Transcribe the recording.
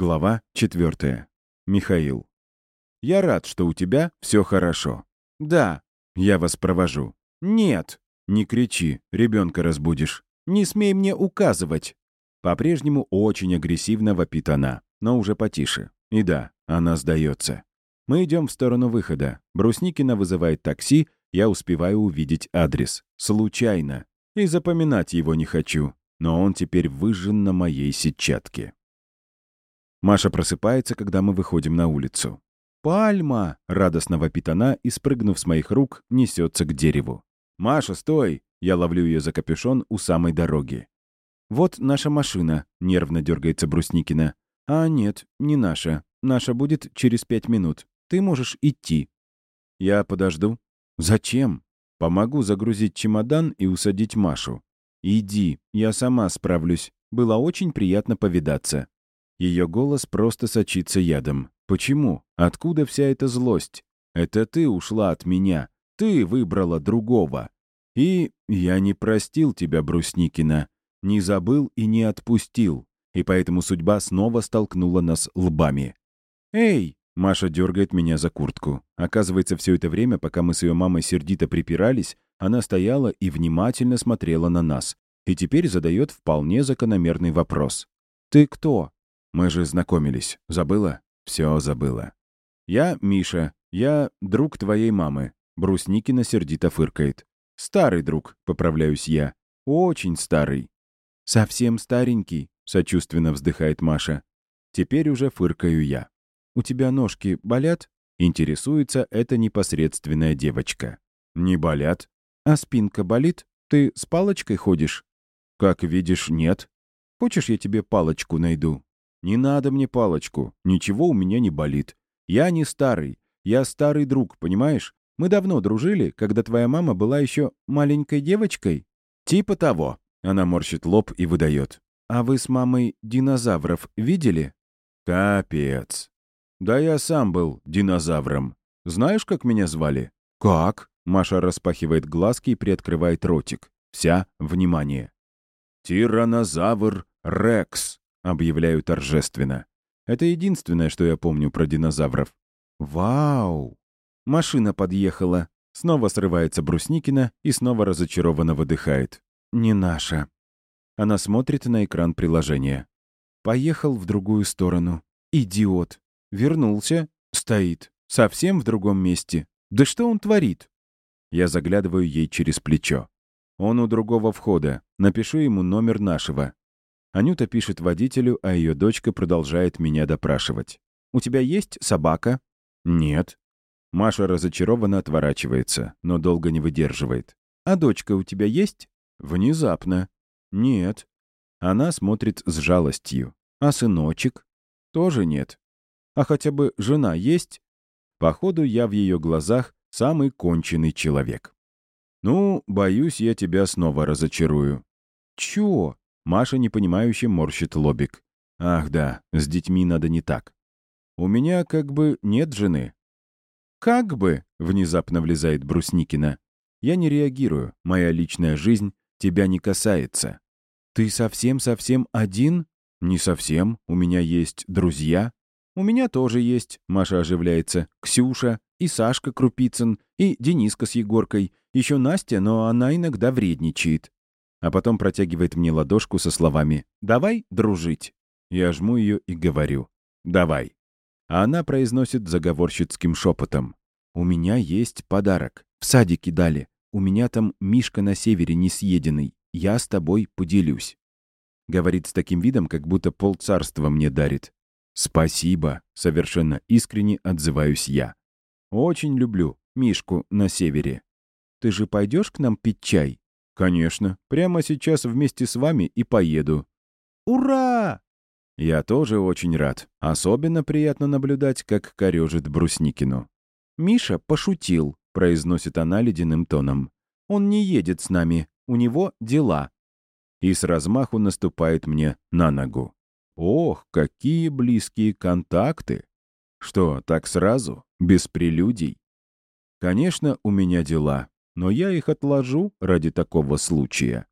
Глава 4. Михаил. «Я рад, что у тебя все хорошо». «Да». «Я вас провожу». «Нет». «Не кричи, ребенка разбудишь». «Не смей мне указывать». По-прежнему очень агрессивно вопит она, но уже потише. И да, она сдается. Мы идем в сторону выхода. Брусникина вызывает такси, я успеваю увидеть адрес. Случайно. И запоминать его не хочу. Но он теперь выжжен на моей сетчатке. Маша просыпается, когда мы выходим на улицу. «Пальма!» — радостно вопит она и, спрыгнув с моих рук, несется к дереву. «Маша, стой!» — я ловлю ее за капюшон у самой дороги. «Вот наша машина», — нервно дергается Брусникина. «А нет, не наша. Наша будет через пять минут. Ты можешь идти». «Я подожду». «Зачем?» «Помогу загрузить чемодан и усадить Машу». «Иди, я сама справлюсь. Было очень приятно повидаться». Ее голос просто сочится ядом. «Почему? Откуда вся эта злость? Это ты ушла от меня. Ты выбрала другого. И я не простил тебя, Брусникина. Не забыл и не отпустил. И поэтому судьба снова столкнула нас лбами. «Эй!» — Маша дергает меня за куртку. Оказывается, все это время, пока мы с ее мамой сердито припирались, она стояла и внимательно смотрела на нас. И теперь задает вполне закономерный вопрос. «Ты кто?» Мы же знакомились. Забыла? Все забыла. Я Миша. Я друг твоей мамы. Брусникина сердито фыркает. Старый друг, поправляюсь я. Очень старый. Совсем старенький, сочувственно вздыхает Маша. Теперь уже фыркаю я. У тебя ножки болят? Интересуется эта непосредственная девочка. Не болят. А спинка болит? Ты с палочкой ходишь? Как видишь, нет. Хочешь, я тебе палочку найду? «Не надо мне палочку, ничего у меня не болит. Я не старый, я старый друг, понимаешь? Мы давно дружили, когда твоя мама была еще маленькой девочкой?» «Типа того», — она морщит лоб и выдает. «А вы с мамой динозавров видели?» «Капец. Да я сам был динозавром. Знаешь, как меня звали?» «Как?» — Маша распахивает глазки и приоткрывает ротик. Вся внимание. «Тиранозавр Рекс», Объявляю торжественно. Это единственное, что я помню про динозавров. Вау! Машина подъехала. Снова срывается Брусникина и снова разочарованно выдыхает. Не наша. Она смотрит на экран приложения. Поехал в другую сторону. Идиот. Вернулся. Стоит. Совсем в другом месте. Да что он творит? Я заглядываю ей через плечо. Он у другого входа. Напишу ему номер нашего. Анюта пишет водителю, а ее дочка продолжает меня допрашивать. «У тебя есть собака?» «Нет». Маша разочарованно отворачивается, но долго не выдерживает. «А дочка у тебя есть?» «Внезапно». «Нет». Она смотрит с жалостью. «А сыночек?» «Тоже нет». «А хотя бы жена есть?» Походу, я в ее глазах самый конченый человек. «Ну, боюсь, я тебя снова разочарую». «Чего?» Маша непонимающе морщит лобик. «Ах да, с детьми надо не так. У меня как бы нет жены». «Как бы?» — внезапно влезает Брусникина. «Я не реагирую. Моя личная жизнь тебя не касается». «Ты совсем-совсем один?» «Не совсем. У меня есть друзья». «У меня тоже есть», — Маша оживляется. «Ксюша, и Сашка Крупицын, и Дениска с Егоркой. Еще Настя, но она иногда вредничает а потом протягивает мне ладошку со словами «Давай дружить». Я жму ее и говорю «Давай». А она произносит заговорщицким шепотом «У меня есть подарок. В садике дали. У меня там Мишка на севере несъеденный. Я с тобой поделюсь». Говорит с таким видом, как будто полцарства мне дарит. «Спасибо», — совершенно искренне отзываюсь я. «Очень люблю Мишку на севере. Ты же пойдешь к нам пить чай?» «Конечно. Прямо сейчас вместе с вами и поеду». «Ура!» Я тоже очень рад. Особенно приятно наблюдать, как корежит Брусникину. «Миша пошутил», — произносит она ледяным тоном. «Он не едет с нами. У него дела». И с размаху наступает мне на ногу. Ох, какие близкие контакты! Что, так сразу? Без прелюдий? Конечно, у меня дела но я их отложу ради такого случая.